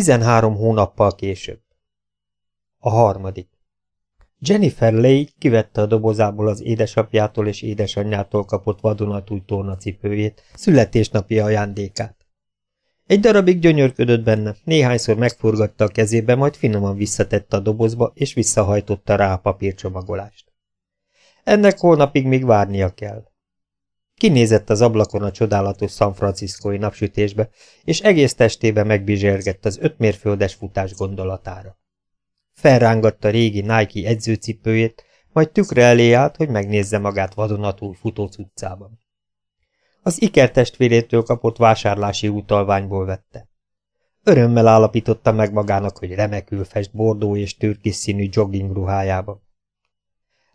Tizenhárom hónappal később. A harmadik. Jennifer Leigh kivette a dobozából az édesapjától és édesanyjától kapott vadonatúj tornacipőjét, születésnapi ajándékát. Egy darabig gyönyörködött benne, néhányszor megforgatta a kezébe, majd finoman visszatette a dobozba, és visszahajtotta rá a papírcsomagolást. Ennek holnapig még várnia kell. Kinézett az ablakon a csodálatos San Franciscoi napsütésbe, és egész testébe megbizsergett az öt mérföldes futás gondolatára. Felrángatta régi Nike edzőcipőjét, majd tükre elé állt, hogy megnézze magát vadonatúl futó utcában. Az ikertestvérétől kapott vásárlási utalványból vette. Örömmel állapította meg magának, hogy remekül fest bordó és türkis színű jogging ruhájában.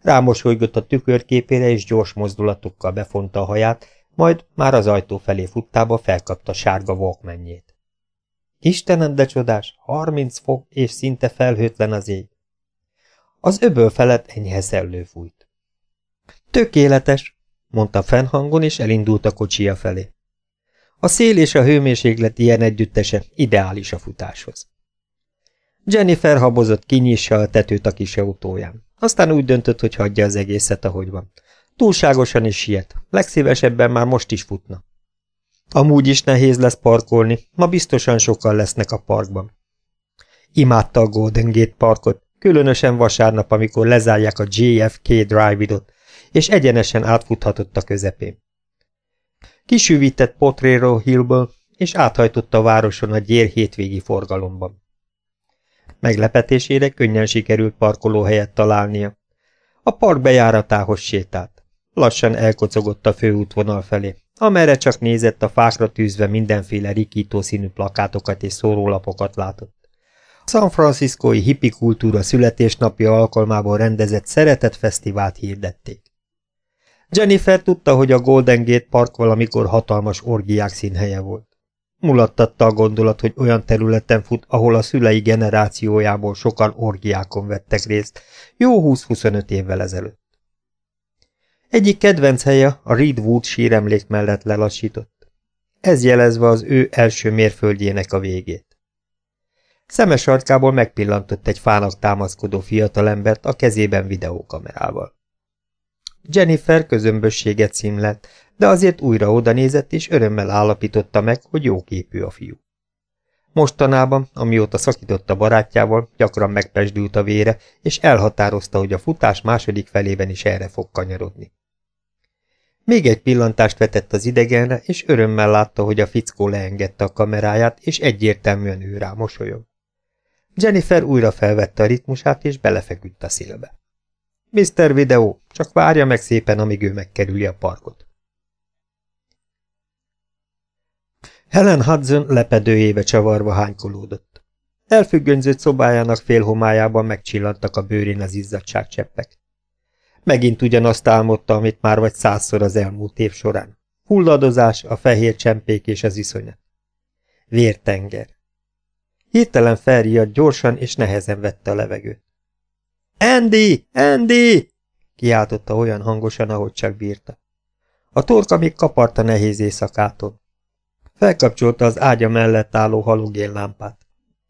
Rámosolygott a tükörképére, és gyors mozdulatokkal befonta a haját, majd már az ajtó felé futtába felkapta sárga walkmenjét. Istenem, de csodás, harminc fok, és szinte felhőtlen az ég. Az öböl felett enyhe szellő fújt. Tökéletes, mondta fennhangon, és elindult a kocsia felé. A szél és a hőmérséklet ilyen együttese ideális a futáshoz. Jennifer habozott kinyissa a tetőt a kis autóján. Aztán úgy döntött, hogy hagyja az egészet, ahogy van. Túlságosan is siet, legszívesebben már most is futna. Amúgy is nehéz lesz parkolni, ma biztosan sokan lesznek a parkban. Imádta a Golden Gate parkot, különösen vasárnap, amikor lezárják a JFK Drive-idot, és egyenesen átfuthatott a közepén. Kisüvített Potrero Hillből, és áthajtott a városon a gyér hétvégi forgalomban. Meglepetésére könnyen sikerült parkolóhelyet találnia. A park bejáratához sétált. Lassan elkocogott a főútvonal felé, amerre csak nézett a fákra tűzve mindenféle rikító színű plakátokat és szórólapokat látott. A San Franciscoi hippi kultúra születésnapja alkalmából rendezett szeretett fesztivált hirdették. Jennifer tudta, hogy a Golden Gate Park valamikor hatalmas orgiák színhelye volt. Mulattatta a gondolat, hogy olyan területen fut, ahol a szülei generációjából sokan orgiákon vettek részt, jó 20-25 évvel ezelőtt. Egyik kedvenc helye a Reedwood síremlék mellett lelassított. Ez jelezve az ő első mérföldjének a végét. Szemes arcából megpillantott egy fának támaszkodó fiatalembert a kezében videókamerával. Jennifer közömbösséget szimlett, de azért újra oda nézett, és örömmel állapította meg, hogy jó képű a fiú. Mostanában, amióta szakított a barátjával, gyakran megpesdült a vére, és elhatározta, hogy a futás második felében is erre fog kanyarodni. Még egy pillantást vetett az idegenre, és örömmel látta, hogy a fickó leengedte a kameráját, és egyértelműen ő rá mosolyog. Jennifer újra felvette a ritmusát, és belefeküdt a szélbe. Mr. Videó, csak várja meg szépen, amíg ő megkerüli a parkot. Helen Hudson lepedőjébe csavarva hánykolódott. Elfüggönyzött szobájának félhomájában megcsillantak a bőrén az izzadságcseppek. Megint ugyanazt álmodta, amit már vagy százszor az elmúlt év során. Hulladozás, a fehér csempék és az iszonyat. Vértenger. Hirtelen felriadt gyorsan és nehezen vette a levegőt. Andy! Andy! kiáltotta olyan hangosan, ahogy csak bírta. A torka még kaparta nehéz éjszakától. Felkapcsolta az ágya mellett álló halogénlámpát.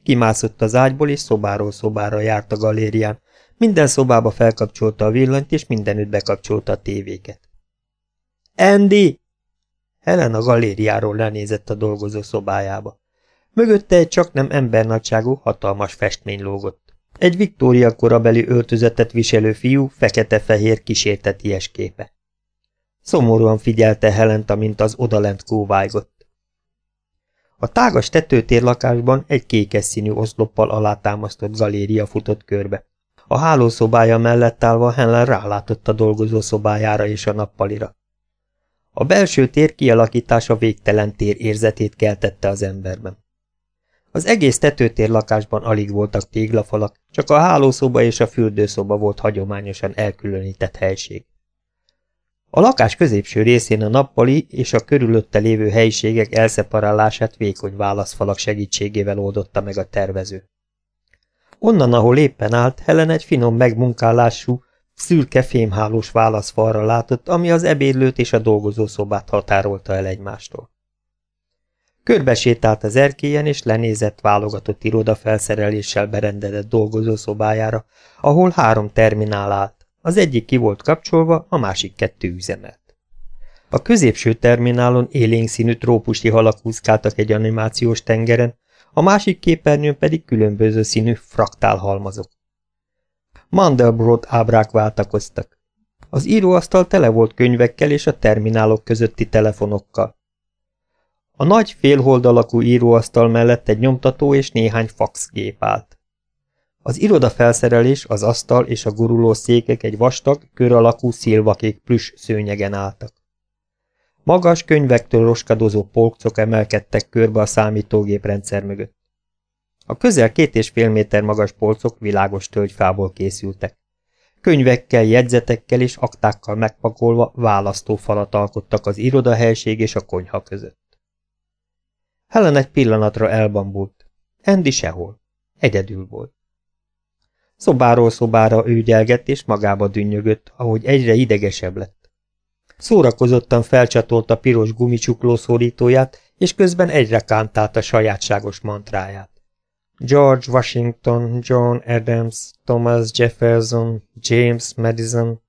Kimászott az ágyból, és szobáról szobára járt a galérián. Minden szobába felkapcsolta a villanyt, és mindenütt bekapcsolta a tévéket. Andy! Helen a galériáról lenézett a dolgozó szobájába. Mögötte egy csak nem embernagyságú, hatalmas festmény lógott. Egy Viktória korabeli öltözetet viselő fiú fekete-fehér kísérteties képe. Szomorúan figyelte Helent, amint az odalent kóvájgott. A tágas tetőtér lakásban egy kékes színű oszloppal alátámasztott galéria futott körbe. A hálószobája mellett állva Helen rálátott a dolgozó szobájára és a nappalira. A belső tér kialakítása végtelen tér érzetét keltette az emberben. Az egész tetőtér lakásban alig voltak téglafalak, csak a hálószoba és a fürdőszoba volt hagyományosan elkülönített helység. A lakás középső részén a nappali és a körülötte lévő helyiségek elszeparálását vékony válaszfalak segítségével oldotta meg a tervező. Onnan, ahol éppen állt, Helen egy finom megmunkálású, szürke fémhálós válaszfalra látott, ami az ebédlőt és a dolgozószobát határolta el egymástól. Körbesétált az erkélyen, és lenézett válogatott irodafelszereléssel berendezett dolgozószobájára, ahol három terminál állt. Az egyik ki volt kapcsolva, a másik kettő üzemelt. A középső terminálon élénk színű trópusi halak úszkáltak egy animációs tengeren, a másik képernyőn pedig különböző színű fraktál halmazok. Mandelbrot ábrák váltakoztak. Az íróasztal tele volt könyvekkel és a terminálok közötti telefonokkal. A nagy félholdalakú íróasztal mellett egy nyomtató és néhány faxgép állt. Az irodafelszerelés, az asztal és a guruló székek egy vastag, kör alakú szilvakék plüss szőnyegen álltak. Magas könyvektől roskadozó polcok emelkedtek körbe a számítógép rendszer mögött. A közel két és fél méter magas polcok világos tölgyfából készültek. Könyvekkel, jegyzetekkel és aktákkal megpakolva választófalat alkottak az irodahelység és a konyha között. Helen egy pillanatra elbambult. Andy sehol. Egyedül volt. Szobáról szobára ügyelgett és magába dünnyögött, ahogy egyre idegesebb lett. Szórakozottan felcsatolta piros gumicsukló szorítóját, és közben egyre kántálta sajátságos mantráját. George Washington, John Adams, Thomas Jefferson, James Madison.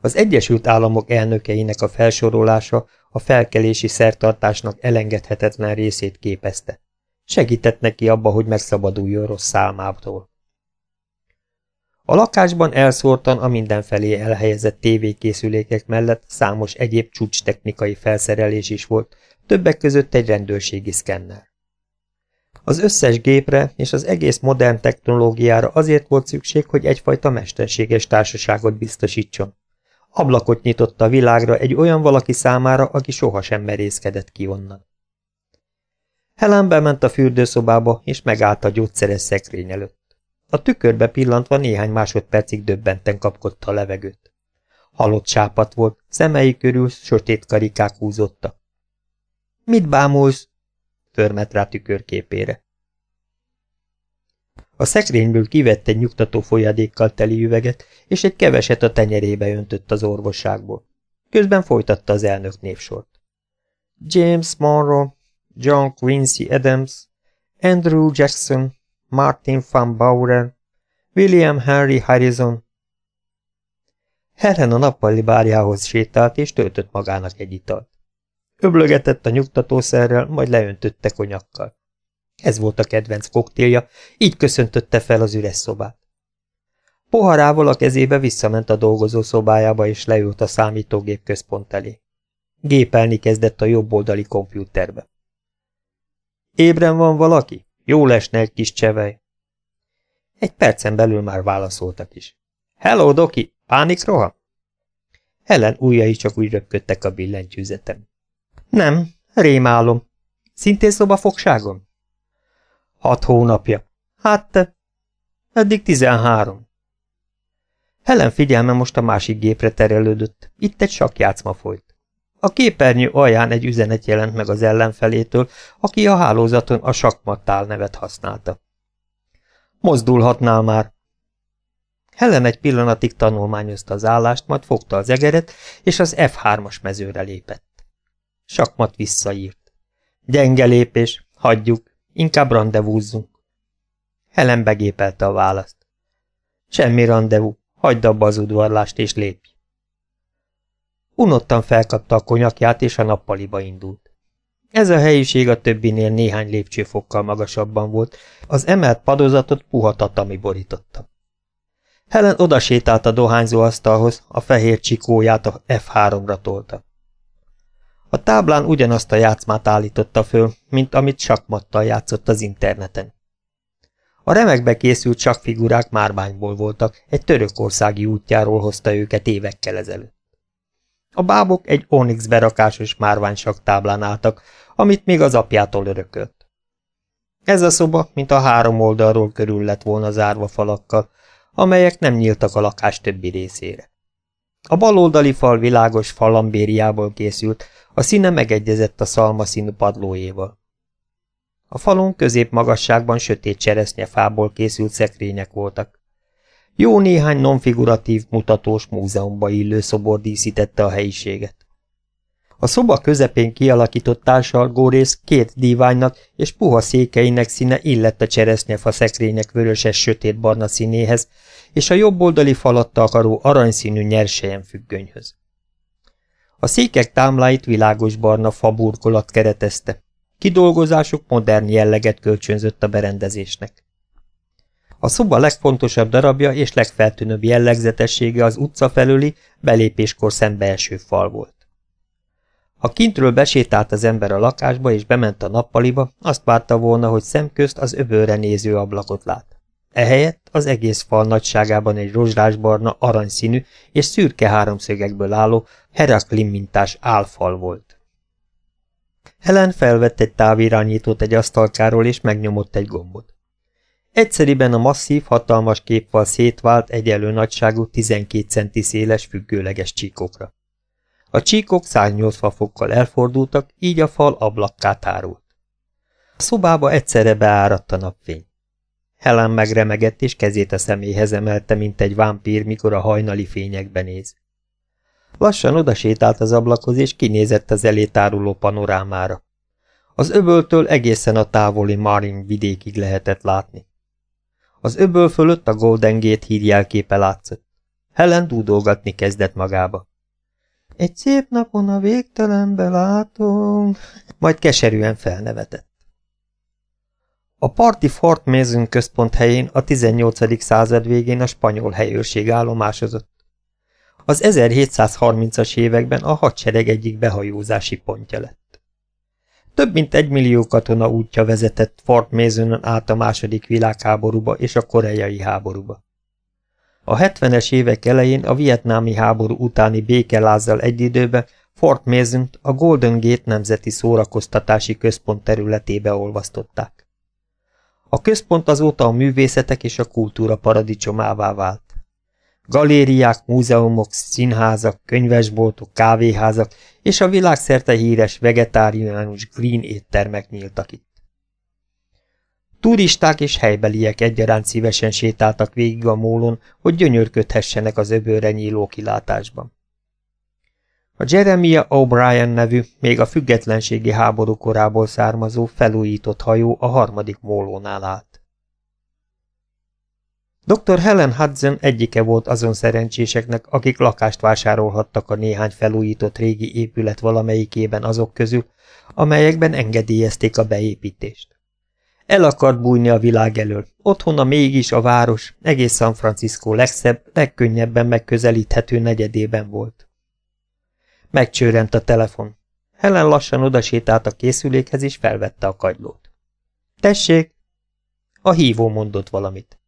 Az Egyesült Államok elnökeinek a felsorolása a felkelési szertartásnak elengedhetetlen részét képezte. Segített neki abba, hogy megszabaduljon rossz számától. A lakásban elszórtan a mindenfelé elhelyezett tévékészülékek mellett számos egyéb csúcs-technikai felszerelés is volt, többek között egy rendőrségi szkenner. Az összes gépre és az egész modern technológiára azért volt szükség, hogy egyfajta mesterséges társaságot biztosítson. Ablakot nyitott a világra egy olyan valaki számára, aki sohasem merészkedett ki onnan. Helen bement a fürdőszobába, és megállt a gyógyszeres szekrény előtt. A tükörbe pillantva néhány másodpercig döbbenten kapkodta a levegőt. Halott sápat volt, szemei körül sötét karikák húzottak. – Mit bámulsz? – törmet rá tükörképére. A szekrényből kivett egy nyugtató folyadékkal teli üveget, és egy keveset a tenyerébe öntött az orvosságból. Közben folytatta az elnök névsort. James Monroe, John Quincy Adams, Andrew Jackson, Martin van Bauer, William Henry Harrison. Helen a nappali bárjához sétált, és töltött magának egy italt. Öblögetett a nyugtatószerrel, majd leöntötte konyakkal. Ez volt a kedvenc koktélja, így köszöntötte fel az üres szobát. Poharával a kezébe visszament a dolgozó szobájába, és leült a számítógép központ elé. Gépelni kezdett a jobb oldali kompjúterbe. Ébren van valaki? Jó lesne egy kis csevej. Egy percen belül már válaszoltak is. Hello, Doki! Pánikroha? Helen ujjai csak úgy röpködtek a billentyűzetem. Nem, rémálom. Szintén fogságom? Hat hónapja. Hát te? Eddig tizenhárom. Helen figyelme most a másik gépre terelődött. Itt egy sakjátszma folyt. A képernyő alján egy üzenet jelent meg az ellenfelétől, aki a hálózaton a sakmattál nevet használta. Mozdulhatnál már. Helen egy pillanatig tanulmányozta az állást, majd fogta az egeret, és az F3-as mezőre lépett. Sakmat visszaírt. Gyenge lépés, hagyjuk, inkább rendezvúzzunk. Helen begépelte a választ. Semmi rendezvú, hagyd abba az udvarlást és lépj. Unottan felkapta a konyakját, és a nappaliba indult. Ez a helyiség a többinél néhány lépcsőfokkal magasabban volt, az emelt padozatot puha tatami borította. Helen odasétált a dohányzó asztalhoz, a fehér csikóját a F3-ra tolta. A táblán ugyanazt a játszmát állította föl, mint amit sakmattal játszott az interneten. A remekbe készült sakfigurák márványból voltak, egy törökországi útjáról hozta őket évekkel ezelőtt. A bábok egy onyx berakásos márványsak táblán álltak, amit még az apjától örökölt. Ez a szoba, mint a három oldalról körül lett volna zárva falakkal, amelyek nem nyíltak a lakás többi részére. A baloldali fal világos falambériából készült, a színe megegyezett a szalmaszínű padlóéval. A falon középmagasságban sötét cseresznyefából készült szekrények voltak. Jó néhány nonfiguratív, mutatós múzeumba illő szobor díszítette a helyiséget. A szoba közepén kialakított társalgórész két díványnak és puha székeinek színe illett a cseresznyefa szekrények vöröses sötét-barna színéhez, és a jobb oldali falat takaró aranyszínű nyersejen függönyhöz. A székek támláit világos barna faburkolat keretezte. Kidolgozásuk modern jelleget kölcsönzött a berendezésnek. A szoba legfontosabb darabja és legfeltűnőbb jellegzetessége az utca felüli, belépéskor szembeeső fal volt. Ha kintről besétált az ember a lakásba és bement a nappaliba, azt várta volna, hogy szemközt az öbölre néző ablakot lát. Ehelyett az egész fal nagyságában egy rozsdásbarna, aranyszínű és szürke háromszögekből álló, Heraklim mintás álfal volt. Helen felvett egy távirányítót egy asztalkáról és megnyomott egy gombot. Egyszeriben a masszív, hatalmas képfal szétvált egyenlő nagyságú 12 centi széles függőleges csíkokra. A csíkok 180 fokkal elfordultak, így a fal ablakká tárult. A szobába egyszerre beáradt a napfény. Helen megremegett, és kezét a személyhez emelte, mint egy vámpír, mikor a hajnali fényekben néz. Lassan odasétált az ablakhoz, és kinézett az elé táruló panorámára. Az öböltől egészen a távoli Marin vidékig lehetett látni. Az öböl fölött a Golden Gate hírjelképe látszott. Helen dúdolgatni kezdett magába. Egy szép napon a végtelenbe látom, majd keserűen felnevetett. A parti Fort Mason központ helyén a 18. század végén a spanyol helyőrség állomásozott. Az 1730-as években a hadsereg egyik behajózási pontja lett. Több mint egy millió katona útja vezetett Fort Masonon át a második világháborúba és a koreai háborúba. A 70-es évek elején a vietnámi háború utáni békelázzal egy időben Fort mason a Golden Gate Nemzeti Szórakoztatási Központ területébe olvasztották. A központ azóta a művészetek és a kultúra paradicsomává vált. Galériák, múzeumok, színházak, könyvesboltok, kávéházak és a világszerte híres vegetáriánus green éttermek nyíltak itt. Turisták és helybeliek egyaránt szívesen sétáltak végig a mólon, hogy gyönyörködhessenek az öbölre nyíló kilátásban. A Jeremiah O'Brien nevű, még a függetlenségi háború korából származó, felújított hajó a harmadik mólónál állt. Dr. Helen Hudson egyike volt azon szerencséseknek, akik lakást vásárolhattak a néhány felújított régi épület valamelyikében azok közül, amelyekben engedélyezték a beépítést. El akart bújni a világ elől. Otthona mégis a város, egész San Francisco legszebb, legkönnyebben megközelíthető negyedében volt. Megcsőrent a telefon. Helen lassan odasétált a készülékhez, és felvette a kagylót. Tessék! A hívó mondott valamit.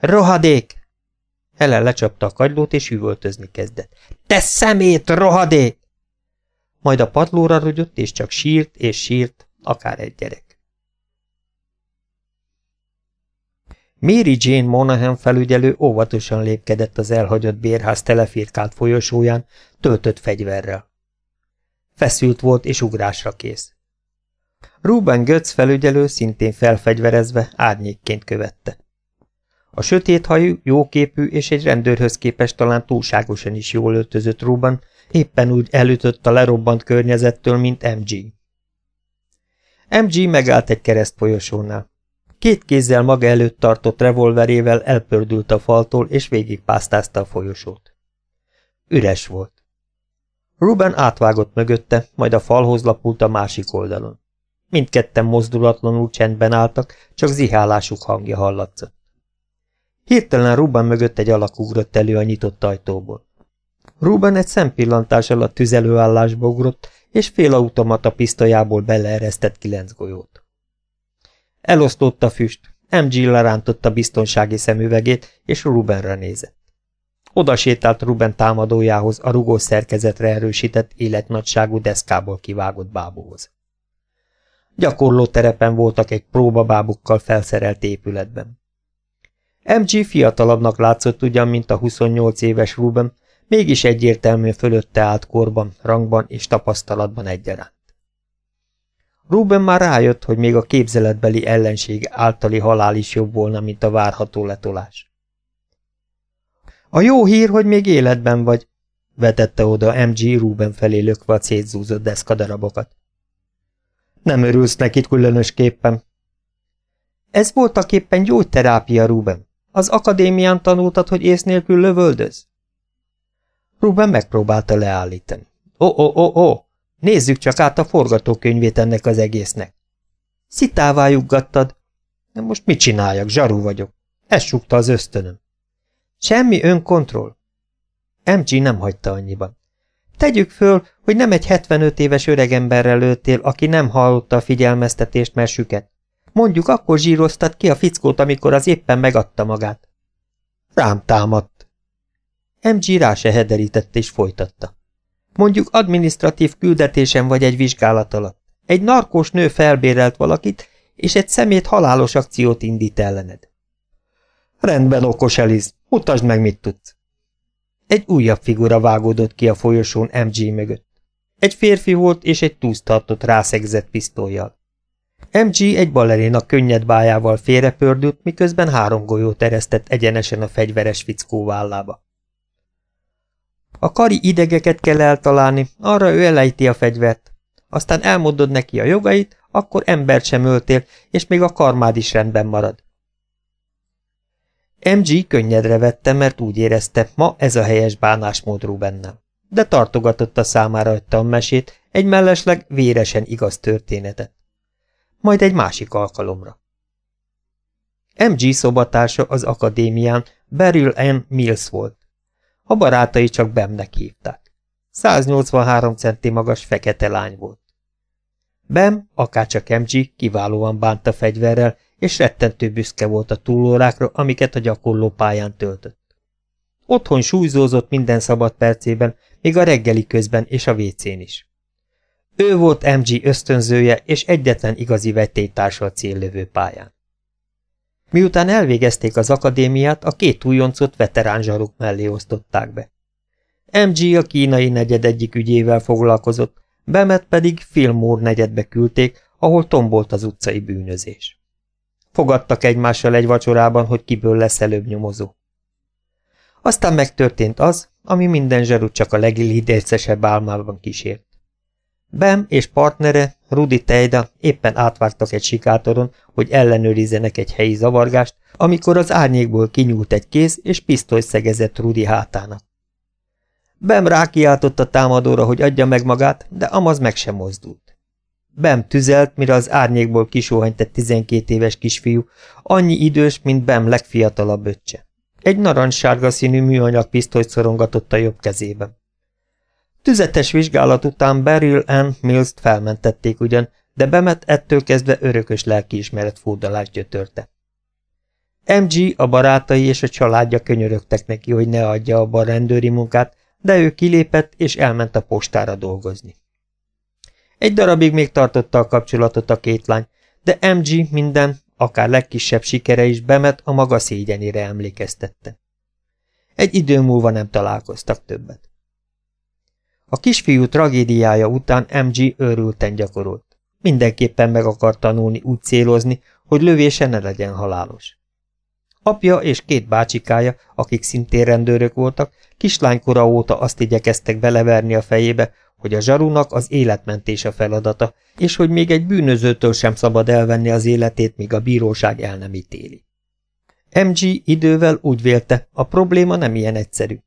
Rohadék! Helen lecsapta a kagylót, és üvöltözni kezdett. Te szemét, rohadék! Majd a padlóra rogyott, és csak sírt és sírt, akár egy gyerek. Mary Jane Monahan felügyelő óvatosan lépkedett az elhagyott bérház telefirkált folyosóján, töltött fegyverrel. Feszült volt és ugrásra kész. Ruben Götz felügyelő szintén felfegyverezve árnyékként követte. A sötét hajú, jóképű és egy rendőrhöz képest talán túlságosan is jól öltözött Ruben éppen úgy elütött a lerobbant környezettől, mint MG. MG megállt egy keresztfolyosónál. Két kézzel maga előtt tartott revolverével elpördült a faltól, és végigpásztázta a folyosót. Üres volt. Ruben átvágott mögötte, majd a falhoz lapult a másik oldalon. Mindketten mozdulatlanul csendben álltak, csak zihálásuk hangja hallatszott. Hirtelen Ruben mögött egy alak ugrott elő a nyitott ajtóból. Ruben egy szempillantás alatt tüzelőállásba ugrott, és félautomata pisztolyából beleeresztett kilenc golyót. Elosztott a füst, MG lerántotta biztonsági szemüvegét, és Rubenre nézett. Oda sétált Ruben támadójához a rugós szerkezetre erősített életnagyságú deszkából kivágott bábúhoz. Gyakorló terepen voltak egy próbabábukkal felszerelt épületben. MG fiatalabbnak látszott ugyan, mint a 28 éves Ruben, mégis egyértelműen fölötte állt korban, rangban és tapasztalatban egyaránt. Ruben már rájött, hogy még a képzeletbeli ellenség általi halál is jobb volna, mint a várható letolás. A jó hír, hogy még életben vagy, vetette oda MG Ruben felé lökve a szétzúzott deszkadarabokat. Nem örülsz neki különösképpen. Ez voltak éppen gyógyterápia, Ruben. Az akadémián tanultad, hogy ész nélkül lövöldöz? Ruben megpróbálta leállítani. Ó, ó, ó, ó, nézzük csak át a forgatókönyvét ennek az egésznek. Szitává juggattad. Na most mit csináljak, zsarú vagyok. Ez sukta az ösztönöm. Semmi önkontroll. MG nem hagyta annyiban. Tegyük föl, hogy nem egy 75 éves öregemberrel lőttél, aki nem hallotta a figyelmeztetést, mert süket. Mondjuk akkor zsíroztat ki a fickót, amikor az éppen megadta magát. Rám támadt. MG rá se hederített és folytatta. Mondjuk administratív küldetésen vagy egy vizsgálat alatt. Egy narkós nő felbérelt valakit, és egy szemét halálos akciót indít ellened. Rendben, okos Eliz, mutasd meg, mit tudsz. Egy újabb figura vágódott ki a folyosón MG mögött. Egy férfi volt, és egy túsz tartott rászegzett pisztolyjal. MG egy balerina könnyed bájával félrepördült, miközben három golyót eresztett egyenesen a fegyveres fickó vállába. A kari idegeket kell eltalálni, arra ő elejti a fegyvert. Aztán elmondod neki a jogait, akkor embert sem öltél, és még a karmád is rendben marad. MG könnyedre vette, mert úgy érezte, ma ez a helyes bánásmód bennem. De tartogatott a számára a mesét, egy mellesleg véresen igaz történetet. Majd egy másik alkalomra. MG szobatársa az akadémián Beryl N. Mills volt. A barátai csak Bemnek hívták. 183 centi magas fekete lány volt. Bem, akárcsak MG, kiválóan bánta fegyverrel, és rettentő büszke volt a túlórákra, amiket a gyakorló pályán töltött. Otthon súlyzózott minden szabad percében, még a reggeli közben és a vécén is. Ő volt MG ösztönzője és egyetlen igazi vetélytársa a céllövő pályán. Miután elvégezték az akadémiát, a két újoncot veterán zsaruk mellé osztották be. MG a kínai negyed egyik ügyével foglalkozott, Bemet pedig Fillmore negyedbe küldték, ahol tombolt az utcai bűnözés. Fogadtak egymással egy vacsorában, hogy kiből lesz előbb nyomozó. Aztán megtörtént az, ami minden zsarut csak a legilidécesebb álmában kísért. Bem és partnere, Rudi Tejda éppen átvártak egy sikátoron, hogy ellenőrizzenek egy helyi zavargást, amikor az árnyékból kinyúlt egy kéz, és pisztoly szegezett Rudi hátának. Bem rákiáltott a támadóra, hogy adja meg magát, de Amaz meg sem mozdult. Bem tüzelt, mire az árnyékból kisóhant egy 12 éves kisfiú, annyi idős, mint Bem legfiatalabb öccse. Egy narancssárga színű műanyag pisztolyt szorongatott a jobb kezében. Tüzetes vizsgálat után Beryl Ann Mills-t felmentették ugyan, de Bemet ettől kezdve örökös lelkiismeret fúdalást gyötörte. MG, a barátai és a családja könyörögtek neki, hogy ne adja abba a rendőri munkát, de ő kilépett és elment a postára dolgozni. Egy darabig még tartotta a kapcsolatot a két lány, de MG minden, akár legkisebb sikere is bemet a maga szégyenére emlékeztette. Egy idő múlva nem találkoztak többet. A kisfiú tragédiája után MG őrülten gyakorolt. Mindenképpen meg akar tanulni úgy célozni, hogy lövése ne legyen halálos. Apja és két bácsikája, akik szintén rendőrök voltak, kislánykora óta azt igyekeztek beleverni a fejébe, hogy a zsarúnak az életmentés a feladata, és hogy még egy bűnözőtől sem szabad elvenni az életét, míg a bíróság el nem ítéli. MG idővel úgy vélte, a probléma nem ilyen egyszerű.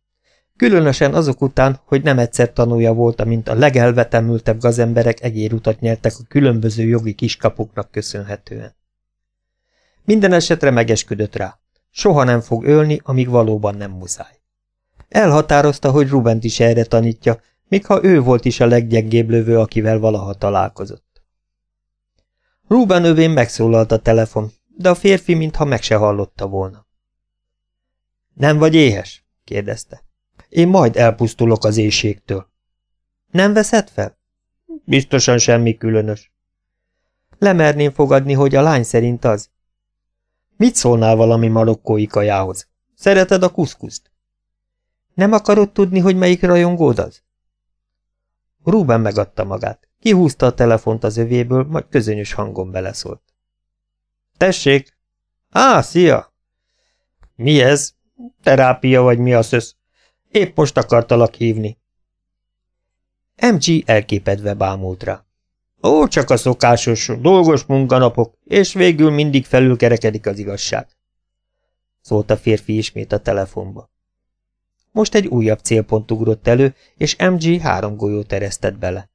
Különösen azok után, hogy nem egyszer tanulja volt, mint a legelvetemültebb gazemberek egérutat nyertek a különböző jogi kiskapuknak köszönhetően. Minden esetre megesküdött rá. Soha nem fog ölni, amíg valóban nem muszáj. Elhatározta, hogy Rubent is erre tanítja, még ha ő volt is a leggyengébb lövő, akivel valaha találkozott. Ruben övén megszólalt a telefon, de a férfi mintha meg se hallotta volna. Nem vagy éhes? kérdezte. Én majd elpusztulok az éjségtől. Nem veszed fel? Biztosan semmi különös. Lemerném fogadni, hogy a lány szerint az. Mit szólnál valami marokkói kajához? Szereted a kuszkuszt? Nem akarod tudni, hogy melyik rajongód az? Ruben megadta magát. Kihúzta a telefont az övéből, majd közönyös hangon beleszólt. Tessék! Á, szia! Mi ez? Terápia vagy mi a szösz? Épp most akartalak hívni. MG elképedve bámult rá. Ó, csak a szokásos, dolgos munkanapok, és végül mindig felülkerekedik az igazság. Szólt a férfi ismét a telefonba. Most egy újabb célpont ugrott elő, és MG három golyót eresztett bele.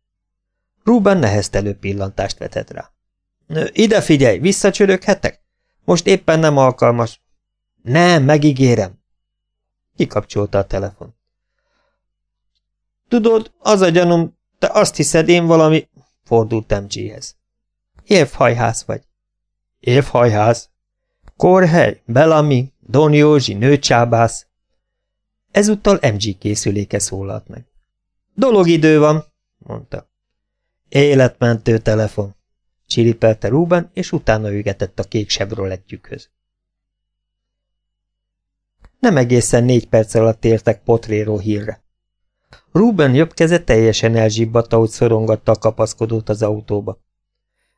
Ruben neheztelő pillantást vetett rá. Ide figyelj, visszacsöröghetek? Most éppen nem alkalmas. Nem, megígérem. Kikapcsolta a telefon. Tudod, az a gyanúm, te azt hiszed én valami... Fordult MG-hez. Évhajház vagy. Évhajház? Korhely, Bellamy, Don Józsi, nőcsábász. Ezúttal MG készüléke szólalt meg. Dologidő van, mondta. Életmentő telefon, csiripelte Ruben, és utána ügetett a kék sebrolettjükhöz. Nem egészen négy perc alatt értek Potréró hírre. Ruben jobb keze teljesen elzsibbadt, ahogy szorongatta a kapaszkodót az autóba.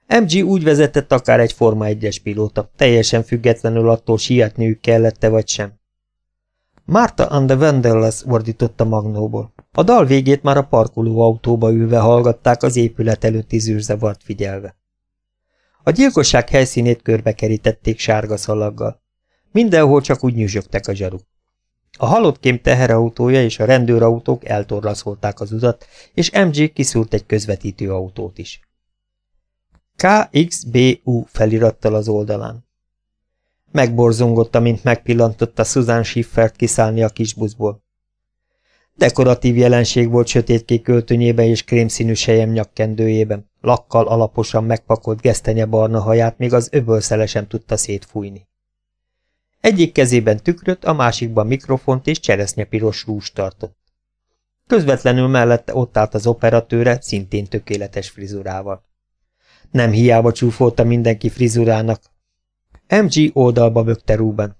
MG úgy vezetett akár egy Forma 1-es pilóta, teljesen függetlenül attól sietniük kellette vagy sem. Marta and the Vandellas ordította Magnóból. A dal végét már a parkoló autóba ülve hallgatták az épület előtti zűrzavart figyelve. A gyilkosság helyszínét körbekerítették sárga szalaggal. Mindenhol csak úgy nyüzsögtek a zsaruk. A halottkém teherautója és a rendőrautók eltorlaszolták az utat, és MG kiszúrt egy közvetítő autót is. KXBU felirattal az oldalán. Megborzongott, amint megpillantotta Susan Schiffert kiszállni a kisbuszból. Dekoratív jelenség volt sötétkék költönyében és krémszínű sejem nyakkendőjében, lakkal alaposan megpakolt gesztenye barna haját még az öbölszele sem tudta szétfújni. Egyik kezében tükröt, a másikban mikrofont és cseresznyepiros rúst tartott. Közvetlenül mellette ott állt az operatőre, szintén tökéletes frizurával. Nem hiába csúfolta mindenki frizurának. MG oldalba bökte Rubent.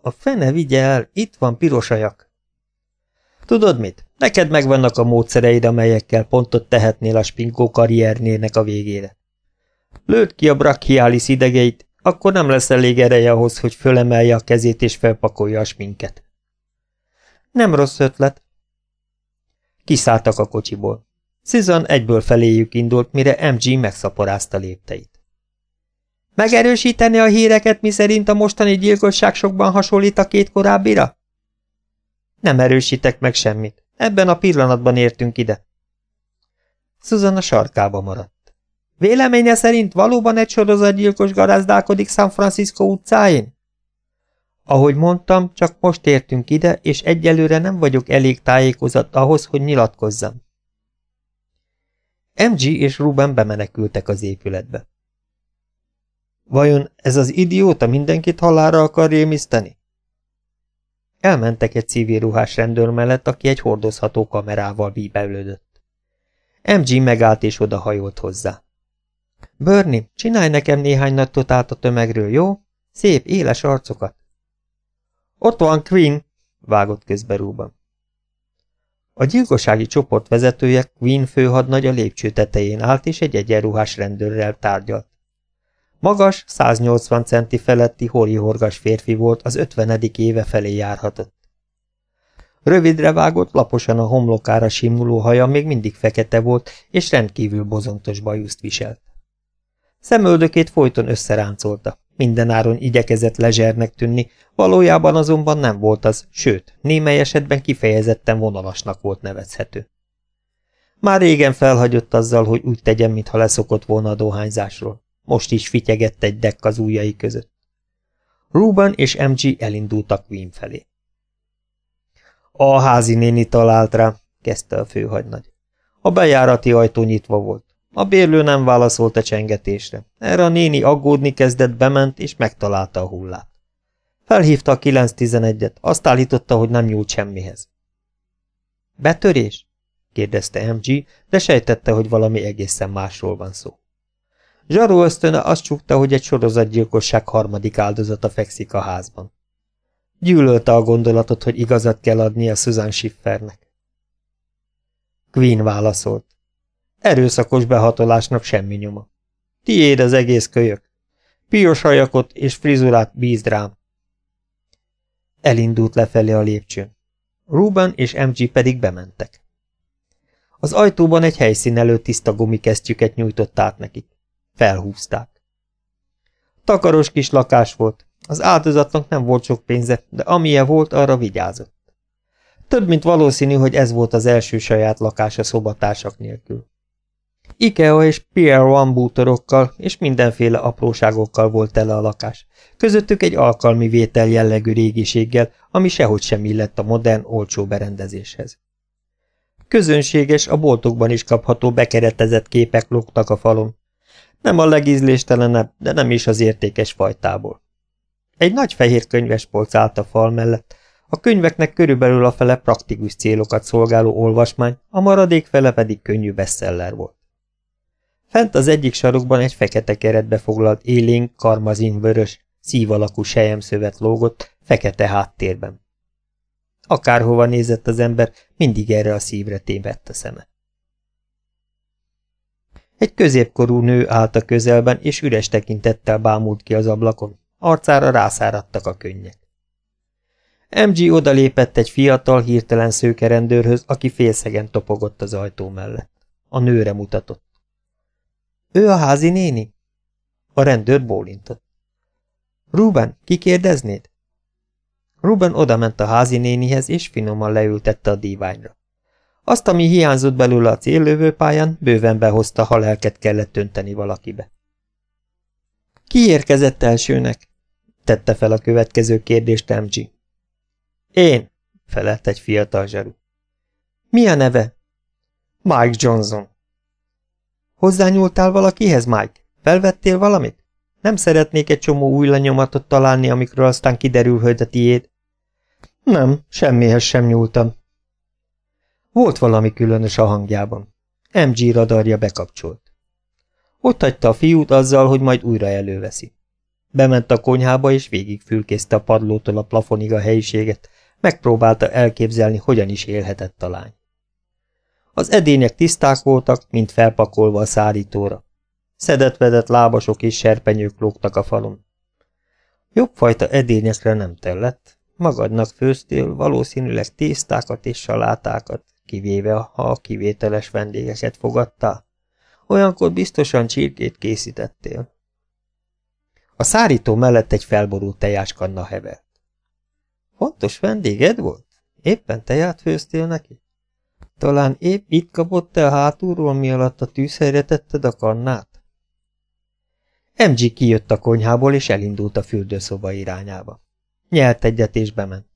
A fene vigye el, itt van piros ajak. Tudod mit? Neked megvannak a módszereid, amelyekkel pontot tehetnél a spinkó karriernének a végére. Lőd ki a brachialis idegeit, akkor nem lesz elég ereje ahhoz, hogy fölemelje a kezét és felpakolja a sminket. Nem rossz ötlet. Kiszálltak a kocsiból. Susan egyből feléjük indult, mire MG megszaporázta lépteit. Megerősíteni a híreket, miszerint a mostani gyilkosság sokban hasonlít a két korábbira? Nem erősítek meg semmit. Ebben a pillanatban értünk ide. Susan a sarkába maradt. Véleménye szerint valóban egy sorozatgyilkos garázdálkodik San Francisco utcáin? Ahogy mondtam, csak most értünk ide, és egyelőre nem vagyok elég tájékozott ahhoz, hogy nyilatkozzam. MG és Ruben bemenekültek az épületbe. Vajon ez az idióta mindenkit halára akar rémiszteni? Elmentek egy civil ruhás rendőr mellett, aki egy hordozható kamerával bíbelődött. MG megállt és odahajolt hozzá. Bernie, csinálj nekem néhány nagy totált a tömegről, jó? Szép, éles arcokat. Ott van Queen, vágott közbe Ruben. A gyilkossági csoport vezetője Queen főhadnagy a lépcső tetején állt, és egy egyenruhás rendőrrel tárgyalt. Magas, 180 centi feletti horihorgas férfi volt, az 50. éve felé járhatott. Rövidre vágott, laposan a homlokára simuló haja még mindig fekete volt, és rendkívül bozontos bajuszt viselt. Szemöldökét folyton összeráncolta. Mindenáron igyekezett lezsernek tűnni, valójában azonban nem volt az, sőt, némely esetben kifejezetten vonalasnak volt nevezhető. Már régen felhagyott azzal, hogy úgy tegyen, mintha leszokott volna a dohányzásról. Most is fityegett egy dekk az ujjai között. Ruben és MG elindultak Queen felé. A házi néni talált rá, kezdte a főhagynagy. A bejárati ajtó nyitva volt. A bérlő nem válaszolt a csengetésre. Erre a néni aggódni kezdett, bement, és megtalálta a hullát. Felhívta a 911-et, azt állította, hogy nem nyúlt semmihez. Betörés? kérdezte MG, de sejtette, hogy valami egészen másról van szó. Zsaró ösztöne azt csukta, hogy egy sorozatgyilkosság harmadik áldozata fekszik a házban. Gyűlölte a gondolatot, hogy igazat kell adni a Susan Schiffernek. Queen válaszolt. Erőszakos behatolásnak semmi nyoma. Tiéd az egész kölyök. Piros hajakot és frizurát bízd rám. Elindult lefelé a lépcsőn. Ruben és MG pedig bementek. Az ajtóban egy helyszínelő tiszta gumikesztyüket nyújtott át nekik. Felhúzták. Takaros kis lakás volt. Az áldozatnak nem volt sok pénze, de amilyen volt, arra vigyázott. Több mint valószínű, hogy ez volt az első saját lakása szobatársak nélkül. Ikea és Pierre One bútorokkal és mindenféle apróságokkal volt tele a lakás, közöttük egy alkalmi vétel jellegű régiséggel, ami sehogy sem illett a modern, olcsó berendezéshez. Közönséges, a boltokban is kapható bekeretezett képek lógtak a falon. Nem a legízléstelenebb, de nem is az értékes fajtából. Egy nagy fehér könyvespolc állt a fal mellett, a könyveknek körülbelül a fele praktikus célokat szolgáló olvasmány, a maradék fele pedig könnyű bestseller volt. Fent az egyik sarokban egy fekete keretbe foglalt élénk, karmazin-vörös, szív alakú sejemszövet lógott, fekete háttérben. Akárhova nézett az ember, mindig erre a szívre tévedt a szeme. Egy középkorú nő állt a közelben, és üres tekintettel bámult ki az ablakon. Arcára rászáradtak a könnyek. MG odalépett egy fiatal, hirtelen szőke rendőrhöz, aki félszegen topogott az ajtó mellett. A nőre mutatott. Ő a házi néni? A rendőr bólintott. Ruben, kikérdeznéd? Ruben odament a házi nénihez, és finoman leültette a díványra. Azt, ami hiányzott belőle a céllövő pályán, bőven behozta, ha lelket kellett önteni valakibe. Ki érkezett elsőnek? tette fel a következő kérdést MG. Én, felelt egy fiatal zsaru. Mi a neve? Mike Johnson. Hozzányúltál valakihez, Mike? Felvettél valamit? Nem szeretnék egy csomó új lenyomatot találni, amikről aztán kiderül, hogy a tiéd. Nem, semmihez sem nyúltam. Volt valami különös a hangjában. MG radarja bekapcsolt. Ott hagyta a fiút azzal, hogy majd újra előveszi. Bement a konyhába, és végigfülkészte a padlótól a plafonig a helyiséget, megpróbálta elképzelni, hogyan is élhetett a lány. Az edények tiszták voltak, mint felpakolva a szárítóra. Szedetvedett lábasok és serpenyők lógtak a falon. Jobbfajta edényekre nem tellett. Magadnak főztél valószínűleg tésztákat és salátákat, kivéve, ha a kivételes vendégeket fogadtál. Olyankor biztosan csirkét készítettél. A szárító mellett egy felborult tejáskanna hevert. Fontos vendéged volt? Éppen teját főztél neki? Talán épp itt kapott el hátulról, mi alatt a tűzhelyre tetted a kannát? MG kijött a konyhából, és elindult a fürdőszoba irányába. Nyelt egyet, és bement.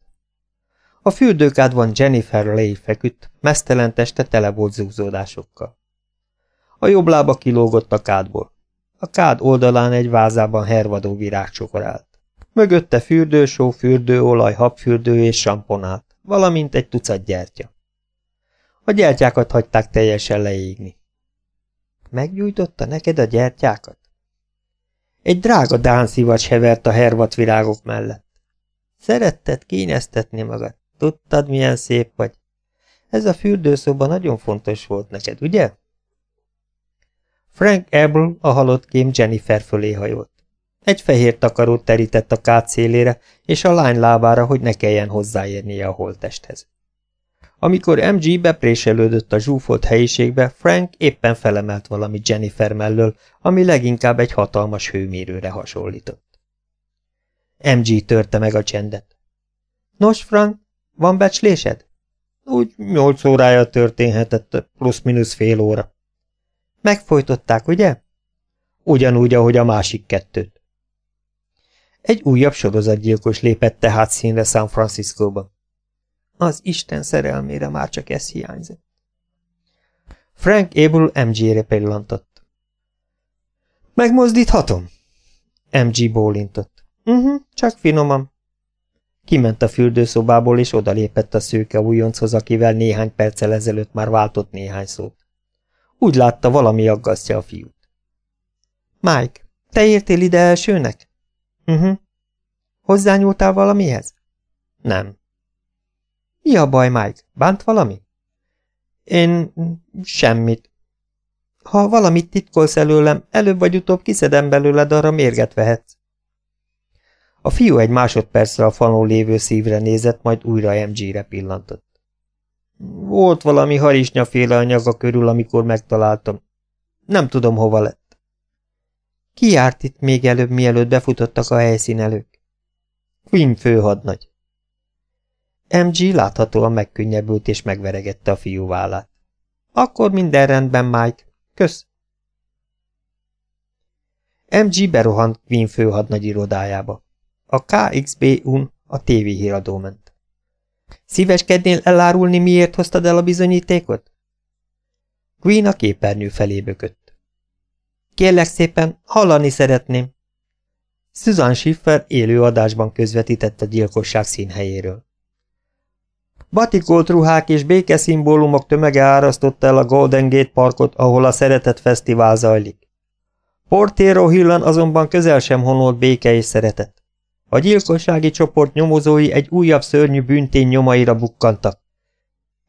A fürdőkádban Jennifer Leigh feküdt, mesztelen teste tele volt zúzódásokkal. A jobb lába kilógott a kádból. A kád oldalán egy vázában hervadó virágcsokor állt. Mögötte fürdősó, fürdőolaj, habfürdő és samponát, valamint egy tucat gyertya. A gyertyákat hagyták teljesen leégni. Meggyújtotta neked a gyertyákat? Egy drága dánszivacs hevert a hervat virágok mellett. Szeretted kényeztetni magad? Tudtad, milyen szép vagy? Ez a fürdőszoba nagyon fontos volt neked, ugye? Frank Abel, a halott kém Jennifer fölé hajolt. Egy fehér takarót terített a kád szélére, és a lány lábára, hogy ne kelljen hozzáérnie a holtesthez. Amikor MG bepréselődött a zsúfolt helyiségbe, Frank éppen felemelt valami Jennifer mellől, ami leginkább egy hatalmas hőmérőre hasonlított. MG törte meg a csendet. Nos, Frank, van becslésed? Úgy nyolc órája történhetett, plusz-minusz fél óra. Megfojtották, ugye? Ugyanúgy, ahogy a másik kettőt. Egy újabb sorozatgyilkos lépett tehát színre San Franciscóba. Az Isten szerelmére már csak ez hiányzott. Frank Abel MG-re pillantott. Megmozdíthatom? MG bólintott. Uh mhm, -huh, csak finoman. Kiment a fürdőszobából, és odalépett a szőke újonchoz, akivel néhány perccel ezelőtt már váltott néhány szót. Úgy látta, valami aggasztja a fiút. Mike, te értél ide elsőnek? Uh mhm. -huh. Hozzányúltál valamihez? Nem. Mi a baj, Mike? Bánt valami? Én... semmit. Ha valamit titkolsz előlem, előbb vagy utóbb kiszedem belőled, arra mérget vehetsz. A fiú egy másodpercre a falon lévő szívre nézett, majd újra MG-re pillantott. Volt valami harisnyaféle anyaga körül, amikor megtaláltam. Nem tudom, hova lett. Ki járt itt még előbb, mielőtt befutottak a helyszínelők? Quinn főhadnagy. MG láthatóan megkönnyebbült és megveregette a fiú vállát. Akkor minden rendben, Mike. Kösz. MG berohant Queen főhadnagy irodájába. A KXB-un a tévéhíradó ment. Szíveskednél elárulni, miért hoztad el a bizonyítékot? Queen a képernyő felé bökött. Kérlek szépen, hallani szeretném. Susan Schiffer élő adásban közvetített a gyilkosság színhelyéről. Batikolt ruhák és békeszimbólumok tömege árasztotta el a Golden Gate Parkot, ahol a Szeretet Fesztivál zajlik. Portéro Hillan azonban közel sem honolt béke és szeretet. A gyilkossági csoport nyomozói egy újabb szörnyű büntény nyomaira bukkantak.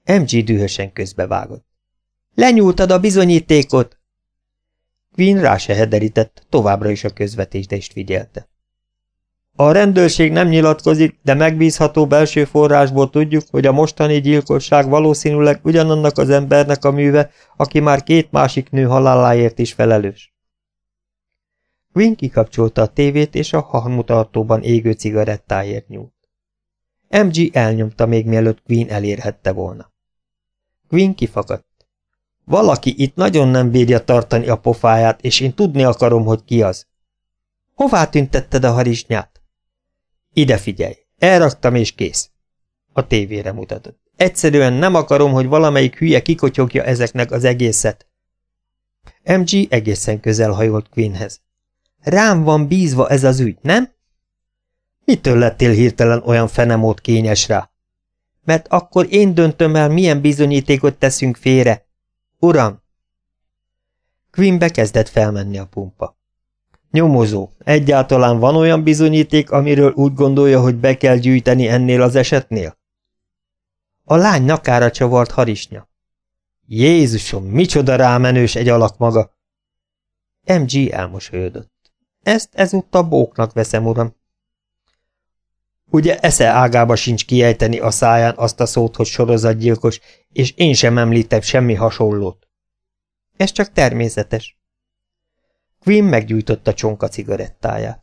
MG dühösen közbevágott. Lenyúltad a bizonyítékot! Queen rá se hederített, továbbra is a közvetést figyelte. A rendőrség nem nyilatkozik, de megbízható belső forrásból tudjuk, hogy a mostani gyilkosság valószínűleg ugyanannak az embernek a műve, aki már két másik nő haláláért is felelős. Quinn kikapcsolta a tévét, és a harmutartóban égő cigarettáért nyúlt. MG elnyomta még mielőtt Queen elérhette volna. Queen kifakadt. Valaki itt nagyon nem bírja tartani a pofáját, és én tudni akarom, hogy ki az. Hová tüntetted a harisnyát? Ide figyelj, elraktam és kész. A tévére mutatott. Egyszerűen nem akarom, hogy valamelyik hülye kikotyogja ezeknek az egészet. MG egészen közel hajolt Queenhez. Rám van bízva ez az ügy, nem? Mitől lettél hirtelen olyan fenemót kényes rá? Mert akkor én döntöm el, milyen bizonyítékot teszünk félre. Uram! Queenbe kezdett felmenni a pumpa. Nyomozó, egyáltalán van olyan bizonyíték, amiről úgy gondolja, hogy be kell gyűjteni ennél az esetnél? A lány nakára csavart harisnya. Jézusom, micsoda rámenős egy alak maga! MG elmosolyodott. Ezt ezúttal bóknak veszem, uram. Ugye esze ágába sincs kiejteni a száján azt a szót, hogy sorozatgyilkos, és én sem említek semmi hasonlót. Ez csak természetes. Quinn meggyújtotta csonka cigarettáját.